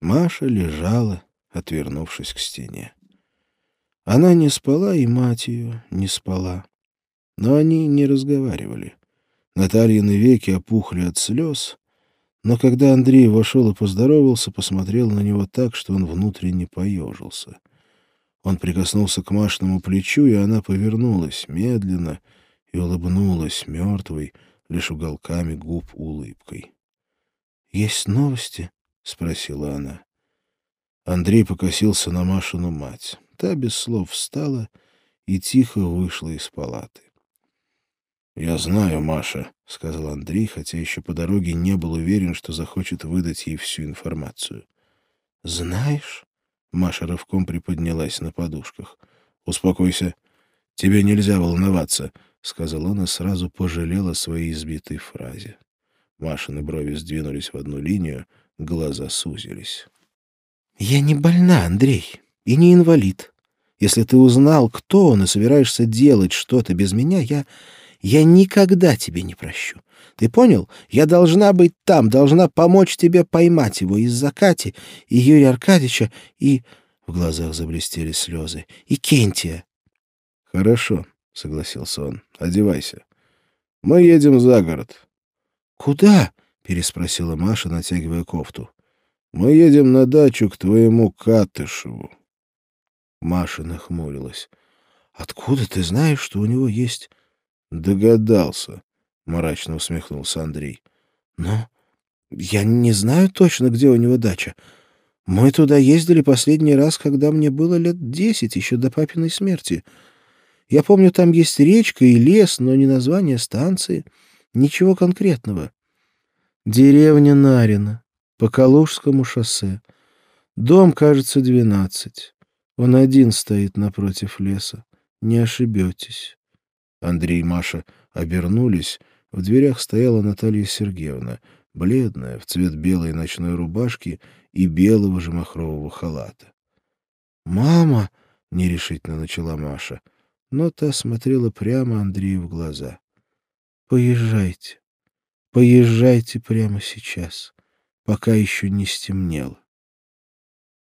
Маша лежала, отвернувшись к стене. Она не спала, и мать ее не спала. Но они не разговаривали. Натальины веки опухли от слез, но когда Андрей вошел и поздоровался, посмотрел на него так, что он внутренне поежился. Он прикоснулся к Машному плечу, и она повернулась медленно и улыбнулась мертвой, лишь уголками губ улыбкой. «Есть новости?» — спросила она. Андрей покосился на Машину мать. Та без слов встала и тихо вышла из палаты. «Я знаю, Маша», — сказал Андрей, хотя еще по дороге не был уверен, что захочет выдать ей всю информацию. «Знаешь?» — Маша рывком приподнялась на подушках. «Успокойся. Тебе нельзя волноваться», — сказал он и сразу пожалел о своей избитой фразе. Машины брови сдвинулись в одну линию, глаза сузились. «Я не больна, Андрей, и не инвалид. Если ты узнал, кто он, и собираешься делать что-то без меня, я я никогда тебе не прощу. Ты понял? Я должна быть там, должна помочь тебе поймать его из-за Кати и Юрия Аркадьевича и...» В глазах заблестели слезы. «И Кентия». «Хорошо», — согласился он. «Одевайся. Мы едем за город». «Куда?» — переспросила Маша, натягивая кофту. «Мы едем на дачу к твоему Катышеву». Маша нахмурилась. «Откуда ты знаешь, что у него есть Догадался, мрачно усмехнулся Андрей. Но я не знаю точно, где у него дача. Мы туда ездили последний раз, когда мне было лет десять, еще до папиной смерти. Я помню, там есть речка и лес, но не название станции, ничего конкретного. Деревня Нарина, по Калужскому шоссе. Дом, кажется, двенадцать. Он один стоит напротив леса. Не ошибетесь. Андрей и Маша обернулись. В дверях стояла Наталья Сергеевна, бледная, в цвет белой ночной рубашки и белого же махрового халата. «Мама!» — нерешительно начала Маша, но та смотрела прямо Андрею в глаза. «Поезжайте, поезжайте прямо сейчас, пока еще не стемнело.